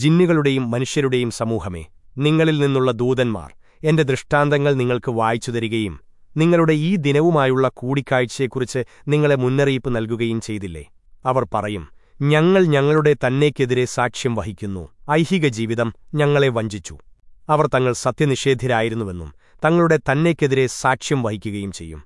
ജിന്നുകളുടെയും മനുഷ്യരുടെയും സമൂഹമേ നിങ്ങളിൽ നിന്നുള്ള ദൂതന്മാർ എന്റെ ദൃഷ്ടാന്തങ്ങൾ നിങ്ങൾക്ക് വായിച്ചു തരികയും നിങ്ങളുടെ ഈ ദിനവുമായുള്ള കൂടിക്കാഴ്ചയെക്കുറിച്ച് നിങ്ങളെ മുന്നറിയിപ്പ് നൽകുകയും ചെയ്തില്ലേ? അവർ പറയും ഞങ്ങൾ ഞങ്ങളുടെ തന്നേക്കെതിരെ സാക്ഷ്യം വഹിക്കുന്നു ഐഹിക ജീവിതം ഞങ്ങളെ വഞ്ചിച്ചു. അവർ തങ്ങൾ സത്യനിഷേധിരായിരുന്നുവെന്നും തങ്ങളുടെ തന്നേക്കെതിരെ സാക്ഷ്യം വഹിക്കുകയും ചെയ്യും.